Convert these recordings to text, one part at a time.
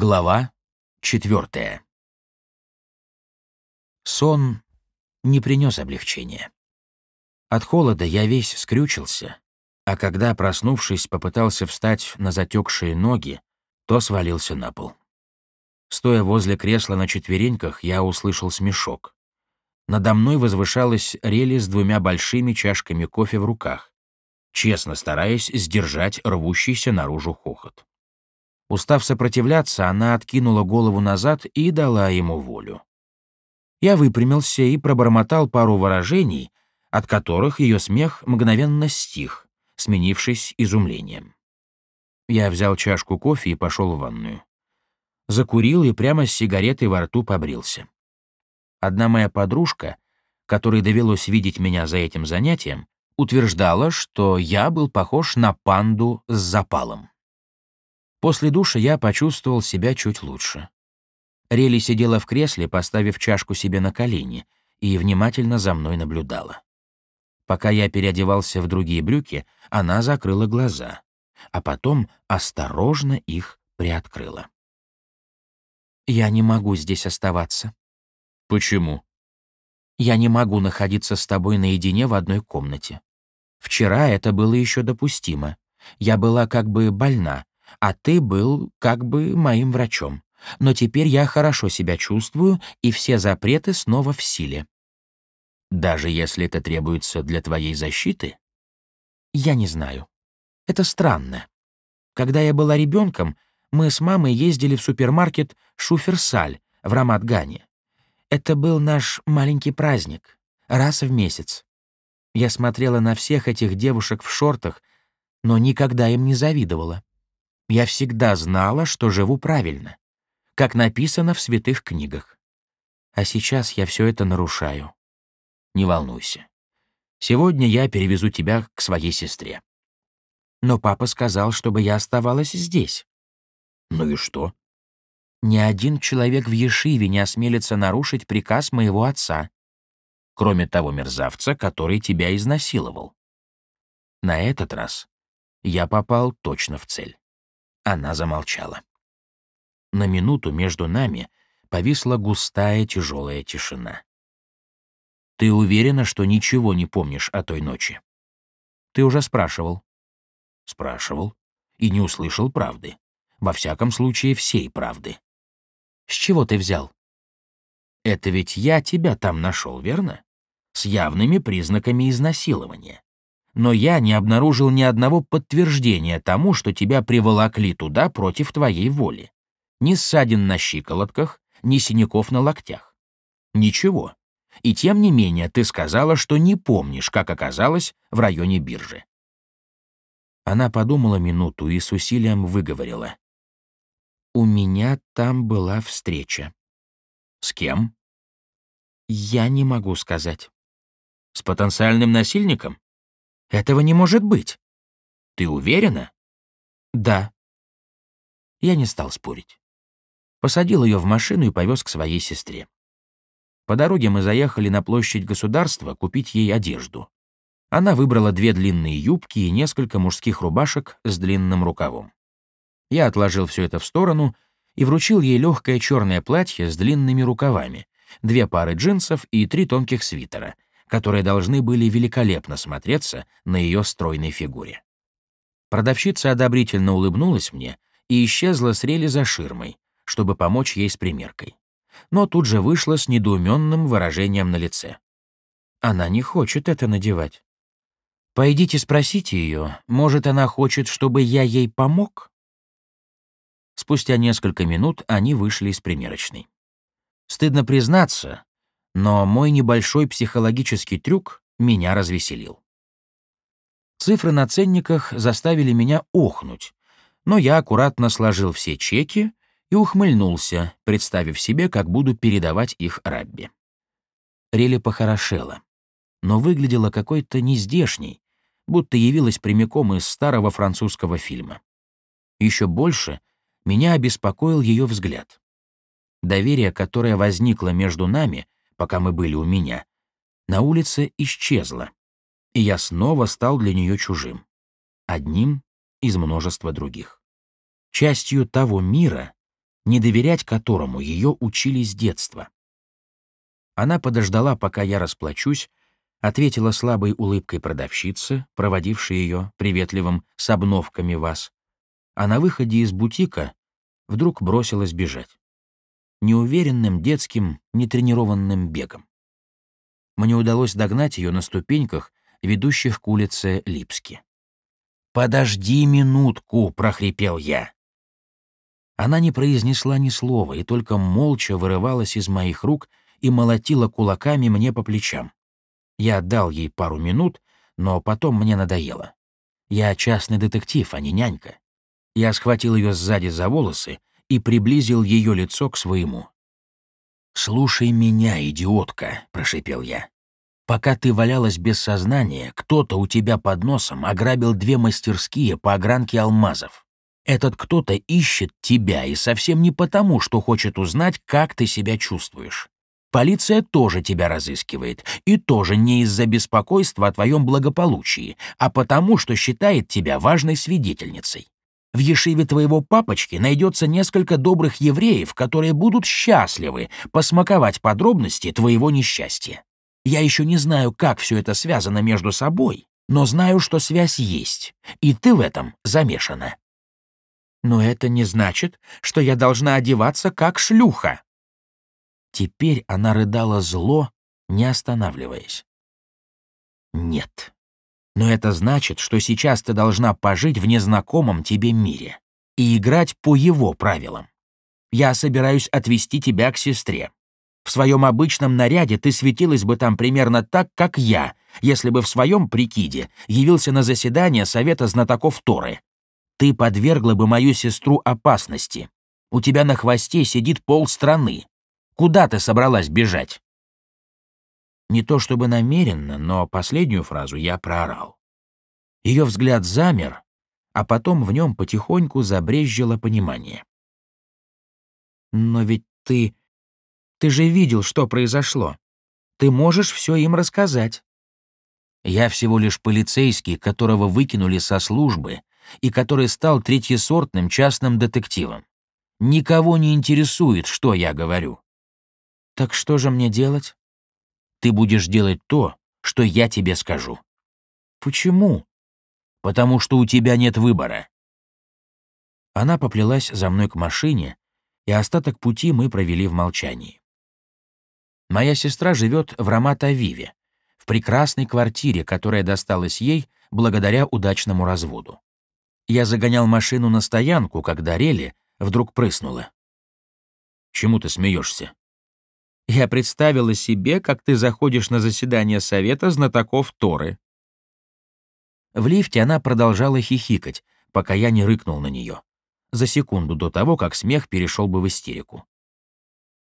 Глава четвертая. Сон не принес облегчения. От холода я весь скрючился, а когда, проснувшись, попытался встать на затекшие ноги, то свалился на пол. Стоя возле кресла на четвереньках, я услышал смешок. Надо мной возвышалась Рели с двумя большими чашками кофе в руках, честно стараясь сдержать рвущийся наружу хохот. Устав сопротивляться, она откинула голову назад и дала ему волю. Я выпрямился и пробормотал пару выражений, от которых ее смех мгновенно стих, сменившись изумлением. Я взял чашку кофе и пошел в ванную. Закурил и прямо с сигаретой во рту побрился. Одна моя подружка, которой довелось видеть меня за этим занятием, утверждала, что я был похож на панду с запалом. После душа я почувствовал себя чуть лучше. Рели сидела в кресле, поставив чашку себе на колени, и внимательно за мной наблюдала. Пока я переодевался в другие брюки, она закрыла глаза, а потом осторожно их приоткрыла. «Я не могу здесь оставаться». «Почему?» «Я не могу находиться с тобой наедине в одной комнате. Вчера это было еще допустимо. Я была как бы больна, а ты был как бы моим врачом. Но теперь я хорошо себя чувствую, и все запреты снова в силе. Даже если это требуется для твоей защиты? Я не знаю. Это странно. Когда я была ребенком, мы с мамой ездили в супермаркет «Шуферсаль» в Рамадгане. Это был наш маленький праздник, раз в месяц. Я смотрела на всех этих девушек в шортах, но никогда им не завидовала. Я всегда знала, что живу правильно, как написано в святых книгах. А сейчас я все это нарушаю. Не волнуйся. Сегодня я перевезу тебя к своей сестре. Но папа сказал, чтобы я оставалась здесь. Ну и что? Ни один человек в Ешиве не осмелится нарушить приказ моего отца, кроме того мерзавца, который тебя изнасиловал. На этот раз я попал точно в цель. Она замолчала. На минуту между нами повисла густая тяжелая тишина. «Ты уверена, что ничего не помнишь о той ночи?» «Ты уже спрашивал». «Спрашивал. И не услышал правды. Во всяком случае, всей правды». «С чего ты взял?» «Это ведь я тебя там нашел, верно? С явными признаками изнасилования но я не обнаружил ни одного подтверждения тому, что тебя приволокли туда против твоей воли. Ни ссадин на щиколотках, ни синяков на локтях. Ничего. И тем не менее ты сказала, что не помнишь, как оказалось в районе биржи. Она подумала минуту и с усилием выговорила. «У меня там была встреча». «С кем?» «Я не могу сказать». «С потенциальным насильником?» Этого не может быть. Ты уверена? Да. Я не стал спорить. Посадил ее в машину и повез к своей сестре. По дороге мы заехали на площадь государства купить ей одежду. Она выбрала две длинные юбки и несколько мужских рубашек с длинным рукавом. Я отложил все это в сторону и вручил ей легкое черное платье с длинными рукавами, две пары джинсов и три тонких свитера — которые должны были великолепно смотреться на ее стройной фигуре. Продавщица одобрительно улыбнулась мне и исчезла с рели за ширмой, чтобы помочь ей с примеркой. Но тут же вышла с недоуменным выражением на лице. Она не хочет это надевать. Пойдите спросите ее, может, она хочет, чтобы я ей помог? Спустя несколько минут они вышли из примерочной. Стыдно признаться, но мой небольшой психологический трюк меня развеселил. Цифры на ценниках заставили меня охнуть, но я аккуратно сложил все чеки и ухмыльнулся, представив себе, как буду передавать их Рабби. Рели похорошела, но выглядела какой-то нездешней, будто явилась прямиком из старого французского фильма. Еще больше меня обеспокоил ее взгляд. Доверие, которое возникло между нами, пока мы были у меня, на улице исчезла, и я снова стал для нее чужим, одним из множества других. Частью того мира, не доверять которому ее учили с детства. Она подождала, пока я расплачусь, ответила слабой улыбкой продавщицы, проводившей ее приветливым с обновками вас, а на выходе из бутика вдруг бросилась бежать. Неуверенным детским, нетренированным бегом. Мне удалось догнать ее на ступеньках, ведущих к улице Липски. «Подожди минутку!» — прохрипел я. Она не произнесла ни слова и только молча вырывалась из моих рук и молотила кулаками мне по плечам. Я отдал ей пару минут, но потом мне надоело. Я частный детектив, а не нянька. Я схватил ее сзади за волосы и приблизил ее лицо к своему. «Слушай меня, идиотка», — прошипел я. «Пока ты валялась без сознания, кто-то у тебя под носом ограбил две мастерские по огранке алмазов. Этот кто-то ищет тебя и совсем не потому, что хочет узнать, как ты себя чувствуешь. Полиция тоже тебя разыскивает, и тоже не из-за беспокойства о твоем благополучии, а потому, что считает тебя важной свидетельницей. В ешиве твоего папочки найдется несколько добрых евреев, которые будут счастливы посмаковать подробности твоего несчастья. Я еще не знаю, как все это связано между собой, но знаю, что связь есть, и ты в этом замешана. Но это не значит, что я должна одеваться как шлюха. Теперь она рыдала зло, не останавливаясь. Нет. Но это значит, что сейчас ты должна пожить в незнакомом тебе мире и играть по его правилам. Я собираюсь отвезти тебя к сестре. В своем обычном наряде ты светилась бы там примерно так, как я, если бы в своем прикиде явился на заседание Совета знатоков Торы, ты подвергла бы мою сестру опасности. У тебя на хвосте сидит полстраны. Куда ты собралась бежать?» Не то чтобы намеренно, но последнюю фразу я проорал. Ее взгляд замер, а потом в нем потихоньку забрезжило понимание. «Но ведь ты... Ты же видел, что произошло. Ты можешь все им рассказать». «Я всего лишь полицейский, которого выкинули со службы и который стал третьесортным частным детективом. Никого не интересует, что я говорю. Так что же мне делать? Ты будешь делать то, что я тебе скажу. Почему? Потому что у тебя нет выбора. Она поплелась за мной к машине, и остаток пути мы провели в молчании. Моя сестра живет в Рамат-Авиве, в прекрасной квартире, которая досталась ей благодаря удачному разводу. Я загонял машину на стоянку, когда Рели вдруг прыснула. «Чему ты смеешься? Я представила себе, как ты заходишь на заседание совета знатоков Торы. В лифте она продолжала хихикать, пока я не рыкнул на нее. За секунду до того, как смех перешел бы в истерику.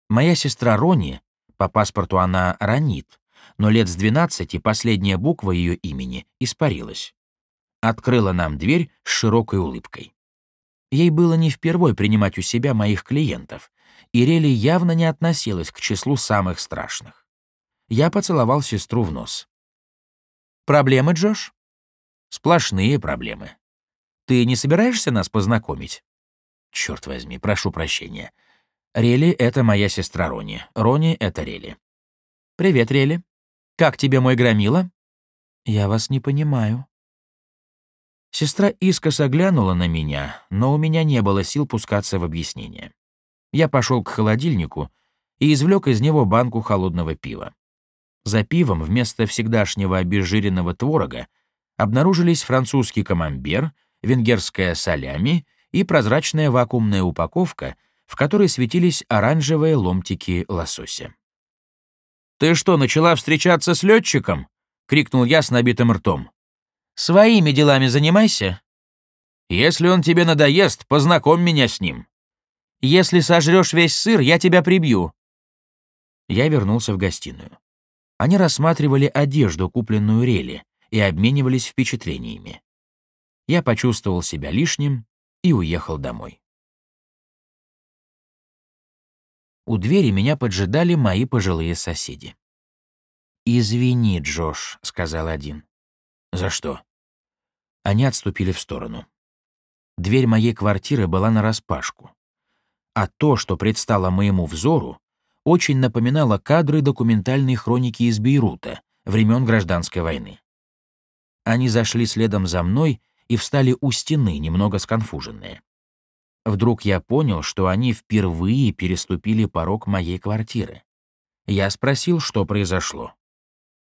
Моя сестра Рони, по паспорту она Ранит, но лет с 12 последняя буква ее имени испарилась открыла нам дверь с широкой улыбкой. Ей было не впервой принимать у себя моих клиентов, и Рели явно не относилась к числу самых страшных. Я поцеловал сестру в нос. «Проблемы, Джош?» «Сплошные проблемы. Ты не собираешься нас познакомить?» «Черт возьми, прошу прощения. Рели — это моя сестра Рони. Рони — это Рели». «Привет, Рели. Как тебе мой громила?» «Я вас не понимаю», Сестра искоса глянула на меня, но у меня не было сил пускаться в объяснение. Я пошел к холодильнику и извлек из него банку холодного пива. За пивом вместо всегдашнего обезжиренного творога обнаружились французский камамбер, венгерская солями и прозрачная вакуумная упаковка, в которой светились оранжевые ломтики лосося. «Ты что, начала встречаться с летчиком?» — крикнул я с набитым ртом. Своими делами занимайся. Если он тебе надоест, познакомь меня с ним. Если сожрешь весь сыр, я тебя прибью». Я вернулся в гостиную. Они рассматривали одежду, купленную Рели, и обменивались впечатлениями. Я почувствовал себя лишним и уехал домой. У двери меня поджидали мои пожилые соседи. «Извини, Джош», — сказал один. «За что?» Они отступили в сторону. Дверь моей квартиры была нараспашку. А то, что предстало моему взору, очень напоминало кадры документальной хроники из Бейрута времен Гражданской войны. Они зашли следом за мной и встали у стены, немного сконфуженные. Вдруг я понял, что они впервые переступили порог моей квартиры. Я спросил, что произошло.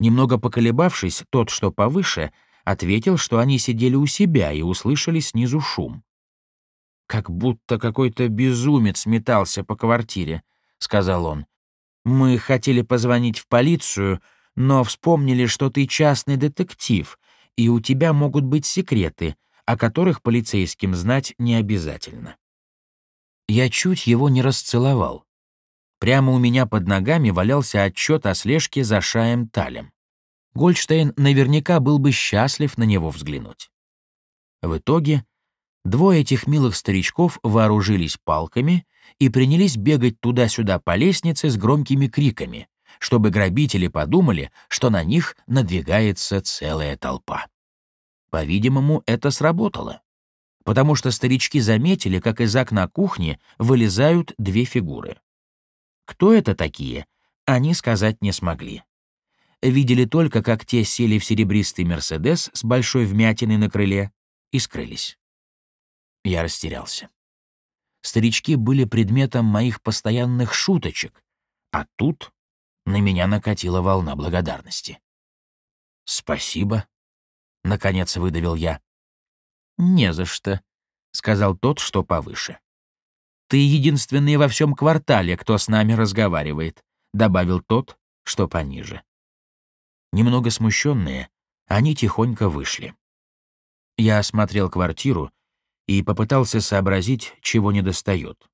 Немного поколебавшись, тот, что повыше, ответил, что они сидели у себя и услышали снизу шум. «Как будто какой-то безумец метался по квартире», — сказал он. «Мы хотели позвонить в полицию, но вспомнили, что ты частный детектив, и у тебя могут быть секреты, о которых полицейским знать не обязательно». Я чуть его не расцеловал. Прямо у меня под ногами валялся отчет о слежке за Шаем Талем. Гольдштейн наверняка был бы счастлив на него взглянуть. В итоге двое этих милых старичков вооружились палками и принялись бегать туда-сюда по лестнице с громкими криками, чтобы грабители подумали, что на них надвигается целая толпа. По-видимому, это сработало, потому что старички заметили, как из окна кухни вылезают две фигуры. Кто это такие, они сказать не смогли. Видели только, как те сели в серебристый «Мерседес» с большой вмятиной на крыле и скрылись. Я растерялся. Старички были предметом моих постоянных шуточек, а тут на меня накатила волна благодарности. «Спасибо», — наконец выдавил я. «Не за что», — сказал тот, что повыше. «Ты единственный во всем квартале, кто с нами разговаривает», — добавил тот, что пониже. Немного смущенные, они тихонько вышли. Я осмотрел квартиру и попытался сообразить, чего недостает.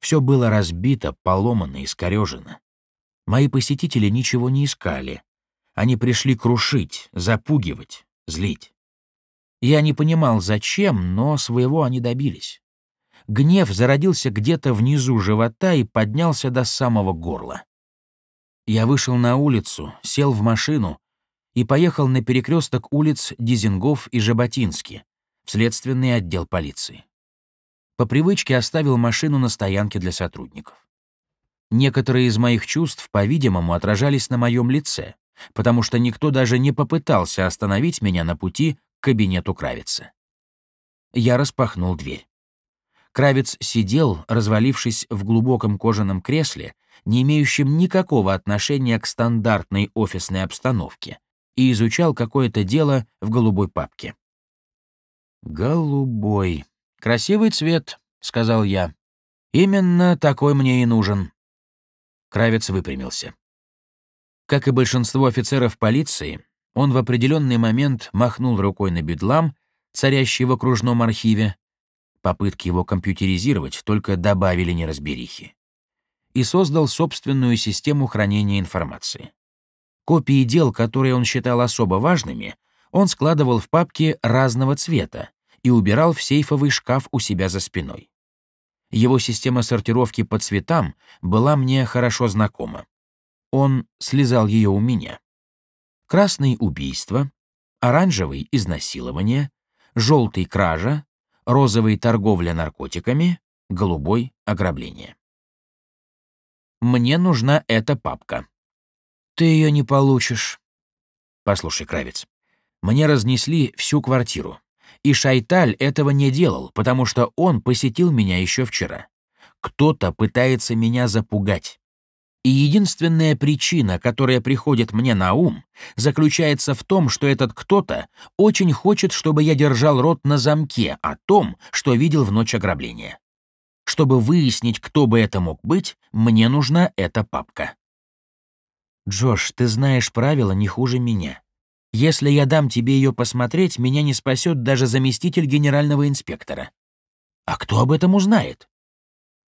Все было разбито, поломано, искорежено. Мои посетители ничего не искали. Они пришли крушить, запугивать, злить. Я не понимал, зачем, но своего они добились. Гнев зародился где-то внизу живота и поднялся до самого горла. Я вышел на улицу, сел в машину и поехал на перекресток улиц Дизингов и Жаботински, в следственный отдел полиции. По привычке оставил машину на стоянке для сотрудников. Некоторые из моих чувств, по-видимому, отражались на моем лице, потому что никто даже не попытался остановить меня на пути к кабинету Кравица. Я распахнул дверь. Кравец сидел, развалившись в глубоком кожаном кресле, не имеющем никакого отношения к стандартной офисной обстановке, и изучал какое-то дело в голубой папке. «Голубой. Красивый цвет», — сказал я. «Именно такой мне и нужен». Кравец выпрямился. Как и большинство офицеров полиции, он в определенный момент махнул рукой на бедлам, царящий в окружном архиве. Попытки его компьютеризировать только добавили неразберихи. И создал собственную систему хранения информации. Копии дел, которые он считал особо важными, он складывал в папки разного цвета и убирал в сейфовый шкаф у себя за спиной. Его система сортировки по цветам была мне хорошо знакома. Он слезал ее у меня. Красный — убийство, оранжевый — изнасилование, желтый — кража, розовый — торговля наркотиками, голубой — ограбление. Мне нужна эта папка. Ты ее не получишь. Послушай, Кравец, мне разнесли всю квартиру. И Шайталь этого не делал, потому что он посетил меня еще вчера. Кто-то пытается меня запугать. И единственная причина, которая приходит мне на ум, заключается в том, что этот кто-то очень хочет, чтобы я держал рот на замке о том, что видел в ночь ограбления. Чтобы выяснить, кто бы это мог быть, мне нужна эта папка. Джош, ты знаешь правила не хуже меня. Если я дам тебе ее посмотреть, меня не спасет даже заместитель генерального инспектора. А кто об этом узнает?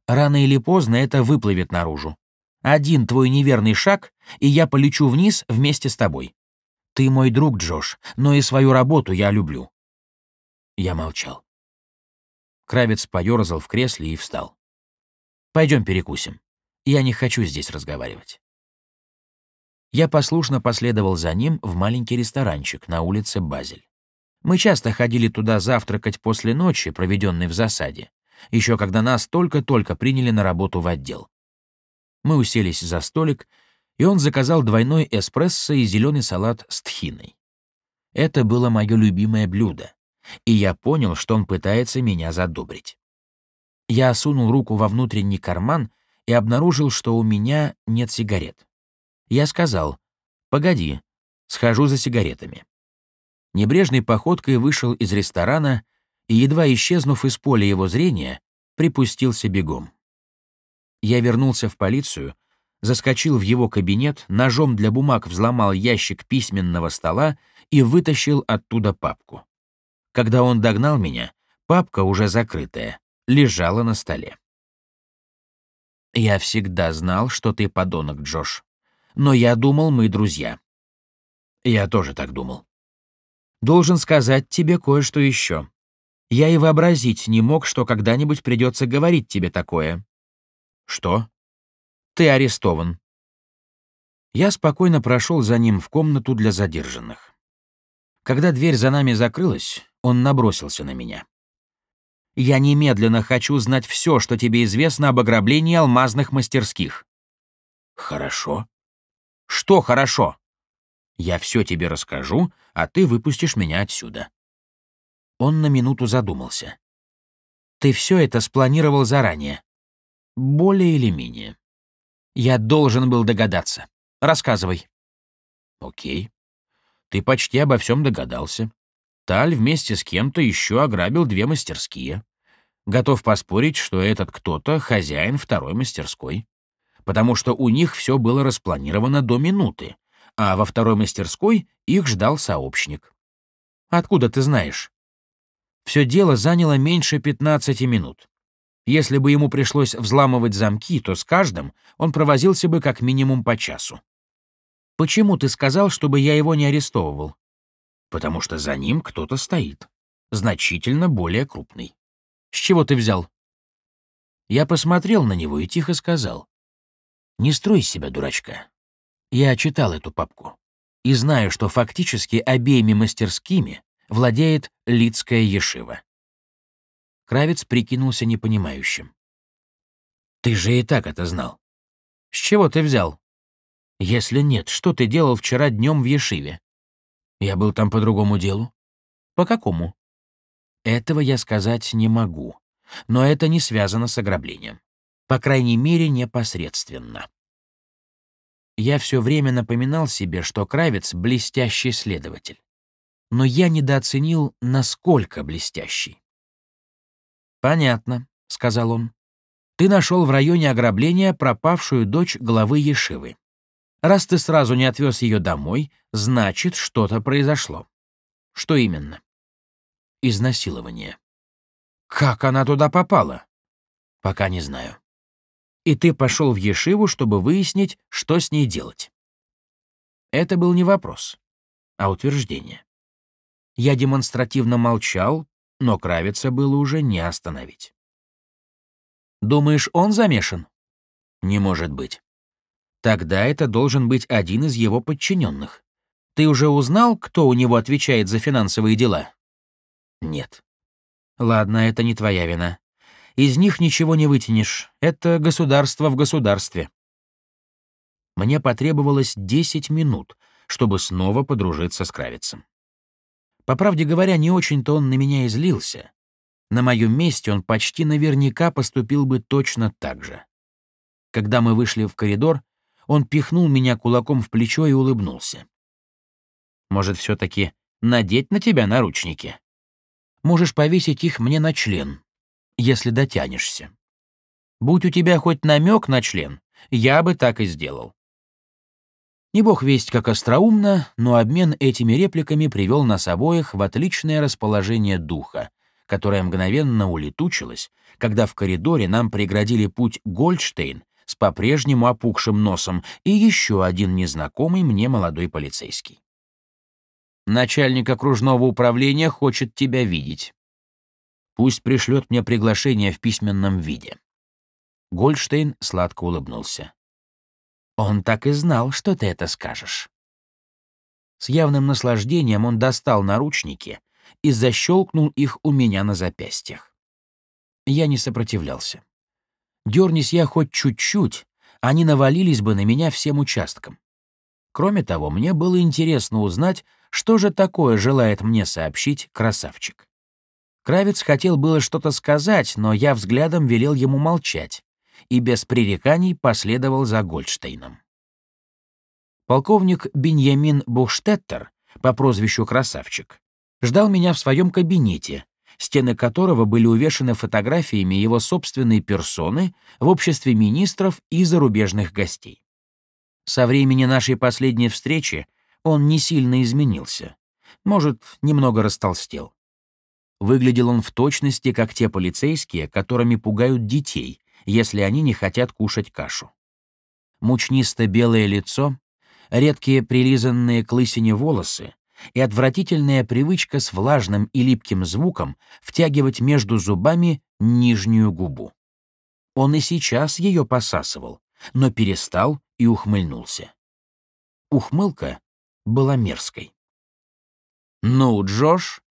Рано или поздно это выплывет наружу. Один твой неверный шаг, и я полечу вниз вместе с тобой. Ты мой друг, Джош, но и свою работу я люблю». Я молчал. Кравец поёрзал в кресле и встал. «Пойдем перекусим. Я не хочу здесь разговаривать». Я послушно последовал за ним в маленький ресторанчик на улице Базель. Мы часто ходили туда завтракать после ночи, проведенной в засаде, еще когда нас только-только приняли на работу в отдел. Мы уселись за столик, и он заказал двойной эспрессо и зеленый салат с тхиной. Это было мое любимое блюдо, и я понял, что он пытается меня задобрить. Я сунул руку во внутренний карман и обнаружил, что у меня нет сигарет. Я сказал, «Погоди, схожу за сигаретами». Небрежной походкой вышел из ресторана и, едва исчезнув из поля его зрения, припустился бегом. Я вернулся в полицию, заскочил в его кабинет, ножом для бумаг взломал ящик письменного стола и вытащил оттуда папку. Когда он догнал меня, папка, уже закрытая, лежала на столе. «Я всегда знал, что ты подонок, Джош. Но я думал, мы друзья». «Я тоже так думал». «Должен сказать тебе кое-что еще. Я и вообразить не мог, что когда-нибудь придется говорить тебе такое». «Что?» «Ты арестован». Я спокойно прошел за ним в комнату для задержанных. Когда дверь за нами закрылась, он набросился на меня. Я немедленно хочу знать все, что тебе известно об ограблении алмазных мастерских». «Хорошо». «Что хорошо?» «Я все тебе расскажу, а ты выпустишь меня отсюда». Он на минуту задумался. «Ты все это спланировал заранее?» «Более или менее». «Я должен был догадаться. Рассказывай». «Окей. Ты почти обо всем догадался. Таль вместе с кем-то еще ограбил две мастерские. Готов поспорить, что этот кто-то — хозяин второй мастерской. Потому что у них все было распланировано до минуты, а во второй мастерской их ждал сообщник. Откуда ты знаешь? Все дело заняло меньше 15 минут. Если бы ему пришлось взламывать замки, то с каждым он провозился бы как минимум по часу. Почему ты сказал, чтобы я его не арестовывал? Потому что за ним кто-то стоит, значительно более крупный. С чего ты взял?» Я посмотрел на него и тихо сказал. «Не строй себя, дурачка. Я читал эту папку и знаю, что фактически обеими мастерскими владеет Лицкая Ешива». Кравец прикинулся непонимающим. «Ты же и так это знал. С чего ты взял? Если нет, что ты делал вчера днем в Ешиве? Я был там по другому делу. По какому? Этого я сказать не могу, но это не связано с ограблением. По крайней мере, непосредственно. Я все время напоминал себе, что Кравец — блестящий следователь. Но я недооценил, насколько блестящий. «Понятно», — сказал он. «Ты нашел в районе ограбления пропавшую дочь главы Ешивы. Раз ты сразу не отвез ее домой, значит, что-то произошло. Что именно?» изнасилование. Как она туда попала? Пока не знаю. И ты пошел в Ешиву, чтобы выяснить, что с ней делать. Это был не вопрос, а утверждение. Я демонстративно молчал, но Кравица было уже не остановить. «Думаешь, он замешан?» «Не может быть. Тогда это должен быть один из его подчиненных. Ты уже узнал, кто у него отвечает за финансовые дела?» Нет. Ладно, это не твоя вина. Из них ничего не вытянешь. Это государство в государстве. Мне потребовалось 10 минут, чтобы снова подружиться с Кравицем. По правде говоря, не очень-то он на меня излился. На моем месте он почти наверняка поступил бы точно так же. Когда мы вышли в коридор, он пихнул меня кулаком в плечо и улыбнулся. «Может, все таки надеть на тебя наручники?» Можешь повесить их мне на член, если дотянешься. Будь у тебя хоть намек на член, я бы так и сделал. Не бог весть как остроумно, но обмен этими репликами привел нас обоих в отличное расположение духа, которое мгновенно улетучилось, когда в коридоре нам преградили путь Гольдштейн с по-прежнему опухшим носом и еще один незнакомый мне молодой полицейский. Начальник окружного управления хочет тебя видеть. Пусть пришлет мне приглашение в письменном виде». Гольдштейн сладко улыбнулся. «Он так и знал, что ты это скажешь». С явным наслаждением он достал наручники и защелкнул их у меня на запястьях. Я не сопротивлялся. Дернись я хоть чуть-чуть, они навалились бы на меня всем участком. Кроме того, мне было интересно узнать, что же такое желает мне сообщить красавчик. Кравец хотел было что-то сказать, но я взглядом велел ему молчать и без пререканий последовал за Гольдштейном. Полковник Беньямин Бухштеттер по прозвищу Красавчик ждал меня в своем кабинете, стены которого были увешаны фотографиями его собственной персоны в обществе министров и зарубежных гостей. Со времени нашей последней встречи он не сильно изменился. Может, немного растолстел. Выглядел он в точности, как те полицейские, которыми пугают детей, если они не хотят кушать кашу. Мучнисто-белое лицо, редкие прилизанные к лысине волосы и отвратительная привычка с влажным и липким звуком втягивать между зубами нижнюю губу. Он и сейчас ее посасывал, но перестал и ухмыльнулся. Ухмылка была мерзкой. «Ну, Джош,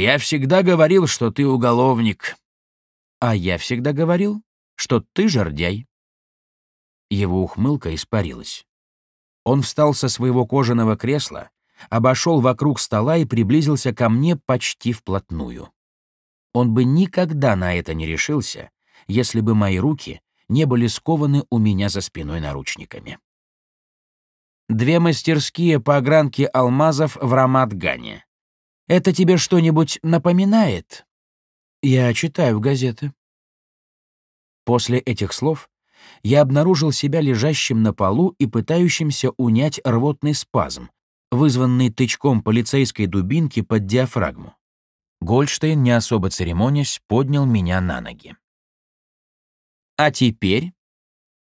я всегда говорил, что ты уголовник». «А я всегда говорил, что ты жердяй». Его ухмылка испарилась. Он встал со своего кожаного кресла, обошел вокруг стола и приблизился ко мне почти вплотную. Он бы никогда на это не решился, если бы мои руки не были скованы у меня за спиной наручниками. Две мастерские по огранке алмазов в Рамадгане. Это тебе что-нибудь напоминает? Я читаю газеты. После этих слов я обнаружил себя лежащим на полу и пытающимся унять рвотный спазм, вызванный тычком полицейской дубинки под диафрагму. Гольдштейн, не особо церемонясь, поднял меня на ноги. «А теперь?»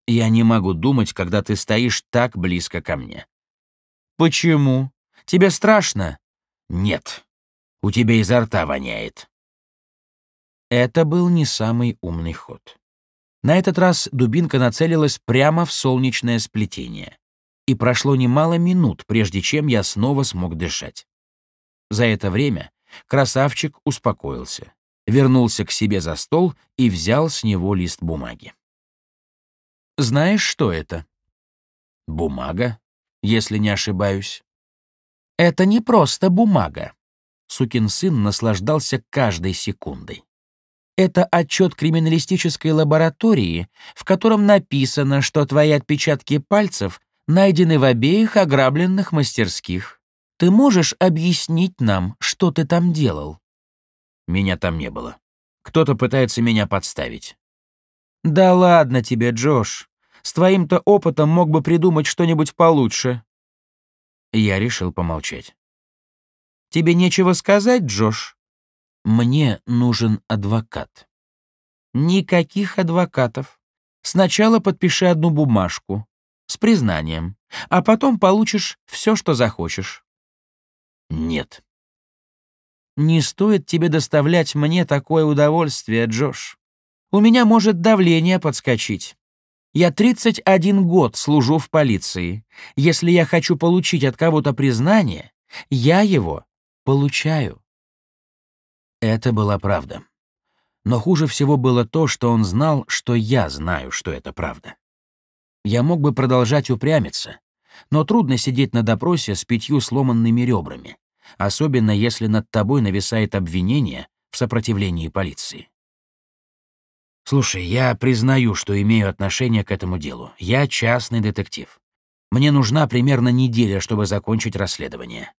«Я не могу думать, когда ты стоишь так близко ко мне». «Почему? Тебе страшно?» «Нет. У тебя изо рта воняет». Это был не самый умный ход. На этот раз дубинка нацелилась прямо в солнечное сплетение. И прошло немало минут, прежде чем я снова смог дышать. За это время красавчик успокоился, вернулся к себе за стол и взял с него лист бумаги. «Знаешь, что это?» «Бумага, если не ошибаюсь». «Это не просто бумага», Сукин сын наслаждался каждой секундой. Это отчет криминалистической лаборатории, в котором написано, что твои отпечатки пальцев найдены в обеих ограбленных мастерских. Ты можешь объяснить нам, что ты там делал? Меня там не было. Кто-то пытается меня подставить. Да ладно тебе, Джош. С твоим-то опытом мог бы придумать что-нибудь получше. Я решил помолчать. Тебе нечего сказать, Джош? Мне нужен адвокат. Никаких адвокатов. Сначала подпиши одну бумажку с признанием, а потом получишь все, что захочешь. Нет. Не стоит тебе доставлять мне такое удовольствие, Джош. У меня может давление подскочить. Я 31 год служу в полиции. Если я хочу получить от кого-то признание, я его получаю. Это была правда. Но хуже всего было то, что он знал, что я знаю, что это правда. Я мог бы продолжать упрямиться, но трудно сидеть на допросе с пятью сломанными ребрами, особенно если над тобой нависает обвинение в сопротивлении полиции. Слушай, я признаю, что имею отношение к этому делу. Я частный детектив. Мне нужна примерно неделя, чтобы закончить расследование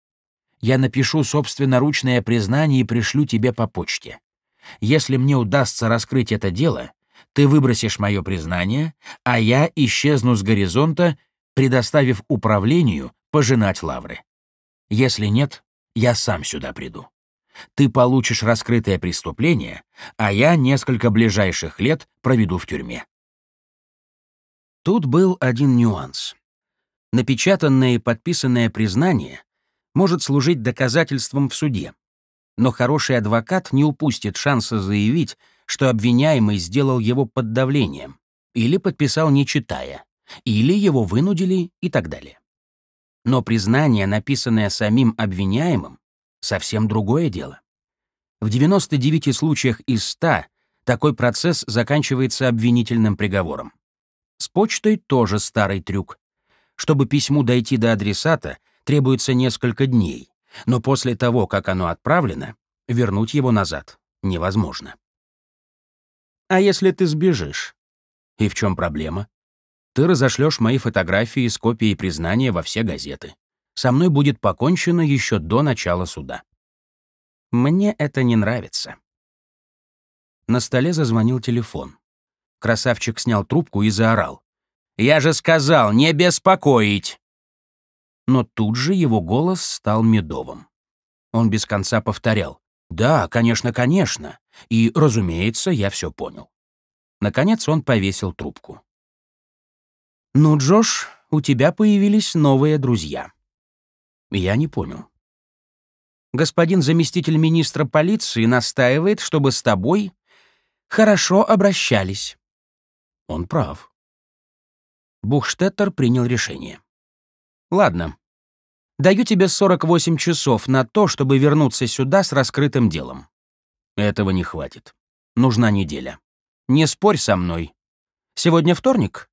я напишу собственноручное признание и пришлю тебе по почте. Если мне удастся раскрыть это дело, ты выбросишь мое признание, а я исчезну с горизонта, предоставив управлению пожинать лавры. Если нет, я сам сюда приду. Ты получишь раскрытое преступление, а я несколько ближайших лет проведу в тюрьме. Тут был один нюанс. Напечатанное и подписанное признание может служить доказательством в суде. Но хороший адвокат не упустит шанса заявить, что обвиняемый сделал его под давлением, или подписал не читая, или его вынудили и так далее. Но признание, написанное самим обвиняемым, совсем другое дело. В 99 случаях из 100 Такой процесс заканчивается обвинительным приговором. С почтой тоже старый трюк. Чтобы письму дойти до адресата, требуется несколько дней, но после того, как оно отправлено, вернуть его назад невозможно. А если ты сбежишь? И в чем проблема? Ты разошлешь мои фотографии с копией признания во все газеты. Со мной будет покончено еще до начала суда. Мне это не нравится. На столе зазвонил телефон. Красавчик снял трубку и заорал. «Я же сказал, не беспокоить!» Но тут же его голос стал медовым. Он без конца повторял. «Да, конечно, конечно. И, разумеется, я все понял». Наконец он повесил трубку. «Ну, Джош, у тебя появились новые друзья». Я не понял. Господин заместитель министра полиции настаивает, чтобы с тобой хорошо обращались. Он прав. Бухштеттер принял решение. Ладно. Даю тебе 48 часов на то, чтобы вернуться сюда с раскрытым делом. Этого не хватит. Нужна неделя. Не спорь со мной. Сегодня вторник?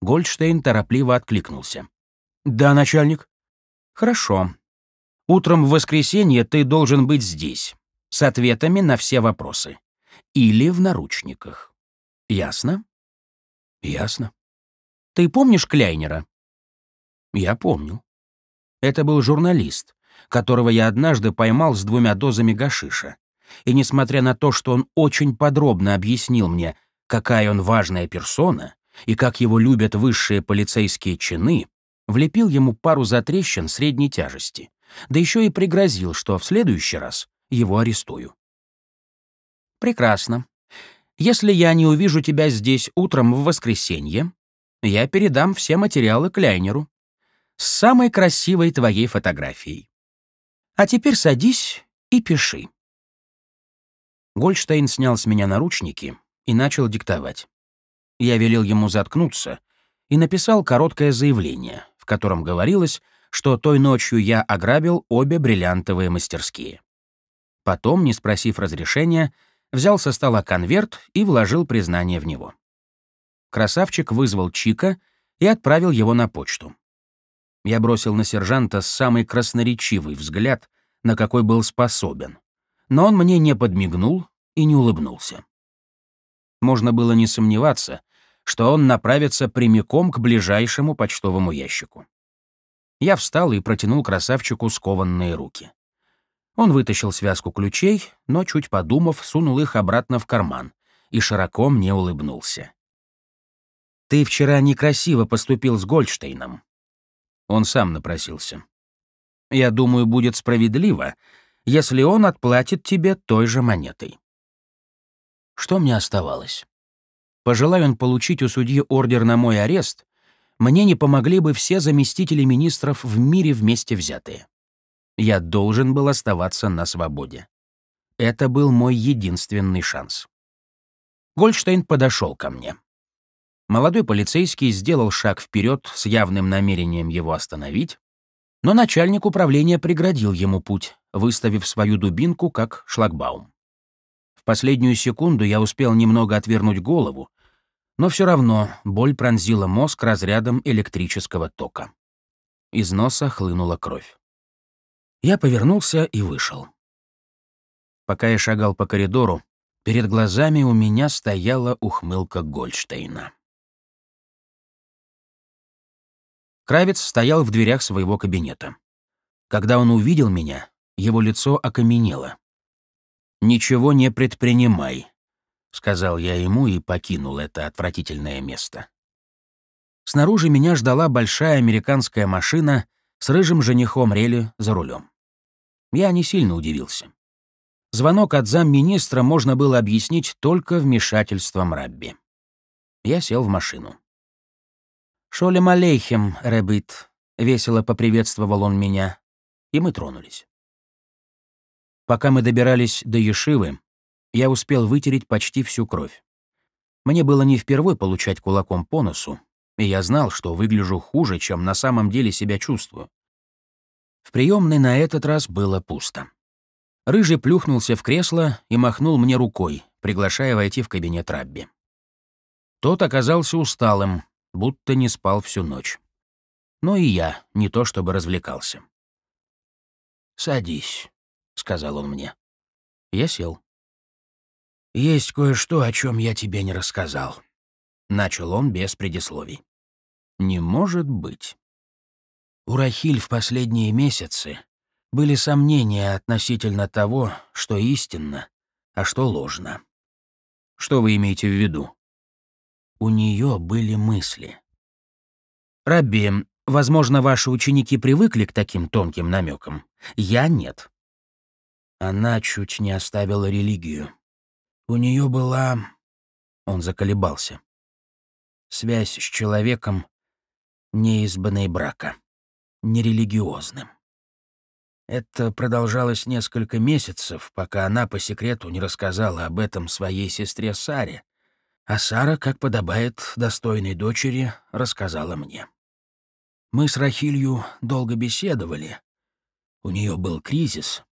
Гольдштейн торопливо откликнулся. Да, начальник. Хорошо. Утром в воскресенье ты должен быть здесь, с ответами на все вопросы или в наручниках. Ясно? Ясно. Ты помнишь Кляйнера? Я помню. Это был журналист, которого я однажды поймал с двумя дозами гашиша. И несмотря на то, что он очень подробно объяснил мне, какая он важная персона и как его любят высшие полицейские чины, влепил ему пару затрещин средней тяжести, да еще и пригрозил, что в следующий раз его арестую. Прекрасно. Если я не увижу тебя здесь утром в воскресенье, я передам все материалы Кляйнеру с самой красивой твоей фотографией. А теперь садись и пиши. Гольштейн снял с меня наручники и начал диктовать. Я велел ему заткнуться и написал короткое заявление, котором говорилось, что той ночью я ограбил обе бриллиантовые мастерские. Потом, не спросив разрешения, взял со стола конверт и вложил признание в него. Красавчик вызвал Чика и отправил его на почту. Я бросил на сержанта самый красноречивый взгляд, на какой был способен, но он мне не подмигнул и не улыбнулся. Можно было не сомневаться, что он направится прямиком к ближайшему почтовому ящику. Я встал и протянул красавчику скованные руки. Он вытащил связку ключей, но, чуть подумав, сунул их обратно в карман и широко мне улыбнулся. «Ты вчера некрасиво поступил с Гольдштейном». Он сам напросился. «Я думаю, будет справедливо, если он отплатит тебе той же монетой». Что мне оставалось? Пожелая он получить у судьи ордер на мой арест, мне не помогли бы все заместители министров в мире вместе взятые. Я должен был оставаться на свободе. Это был мой единственный шанс. Гольдштейн подошел ко мне. Молодой полицейский сделал шаг вперед с явным намерением его остановить, но начальник управления преградил ему путь, выставив свою дубинку как шлагбаум. В последнюю секунду я успел немного отвернуть голову, но все равно боль пронзила мозг разрядом электрического тока. Из носа хлынула кровь. Я повернулся и вышел. Пока я шагал по коридору, перед глазами у меня стояла ухмылка Гольдштейна. Кравец стоял в дверях своего кабинета. Когда он увидел меня, его лицо окаменело. «Ничего не предпринимай», — сказал я ему и покинул это отвратительное место. Снаружи меня ждала большая американская машина с рыжим женихом Рели за рулем. Я не сильно удивился. Звонок от замминистра можно было объяснить только вмешательством Рабби. Я сел в машину. «Шолем алейхем, Рэббит», — весело поприветствовал он меня, и мы тронулись. Пока мы добирались до Ешивы, я успел вытереть почти всю кровь. Мне было не впервой получать кулаком по носу, и я знал, что выгляжу хуже, чем на самом деле себя чувствую. В приемной на этот раз было пусто. Рыжий плюхнулся в кресло и махнул мне рукой, приглашая войти в кабинет Рабби. Тот оказался усталым, будто не спал всю ночь. Но и я не то чтобы развлекался. «Садись», — сказал он мне. Я сел. «Есть кое-что, о чем я тебе не рассказал», — начал он без предисловий. «Не может быть». У Рахиль в последние месяцы были сомнения относительно того, что истинно, а что ложно. Что вы имеете в виду? У нее были мысли. Рабби, возможно, ваши ученики привыкли к таким тонким намекам. Я нет. Она чуть не оставила религию. У нее была... Он заколебался. Связь с человеком, неизбанной брака, нерелигиозным. Это продолжалось несколько месяцев, пока она по секрету не рассказала об этом своей сестре Саре, а Сара, как подобает достойной дочери, рассказала мне. Мы с Рахилью долго беседовали. У нее был кризис.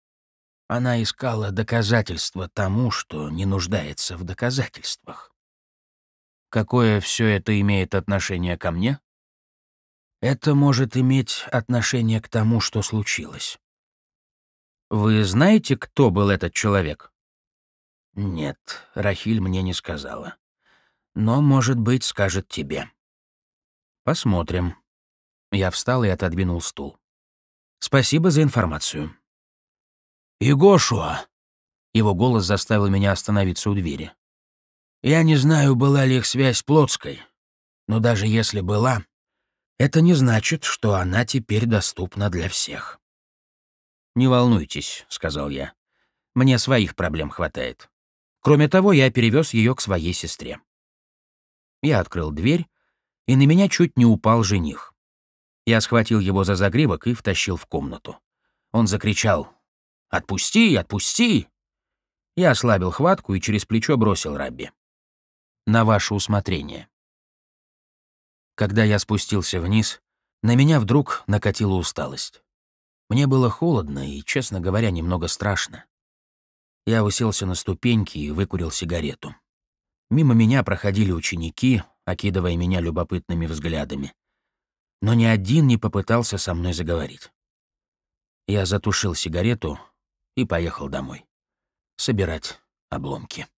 Она искала доказательства тому, что не нуждается в доказательствах. Какое все это имеет отношение ко мне? Это может иметь отношение к тому, что случилось. Вы знаете, кто был этот человек? Нет, Рахиль мне не сказала. Но, может быть, скажет тебе. Посмотрим. Я встал и отодвинул стул. Спасибо за информацию. Игошуа. Его голос заставил меня остановиться у двери. Я не знаю, была ли их связь плотской, но даже если была, это не значит, что она теперь доступна для всех. «Не волнуйтесь», — сказал я. «Мне своих проблем хватает. Кроме того, я перевез ее к своей сестре». Я открыл дверь, и на меня чуть не упал жених. Я схватил его за загривок и втащил в комнату. Он закричал «Отпусти, отпусти!» Я ослабил хватку и через плечо бросил Рабби. «На ваше усмотрение». Когда я спустился вниз, на меня вдруг накатила усталость. Мне было холодно и, честно говоря, немного страшно. Я уселся на ступеньки и выкурил сигарету. Мимо меня проходили ученики, окидывая меня любопытными взглядами. Но ни один не попытался со мной заговорить. Я затушил сигарету и поехал домой. Собирать обломки.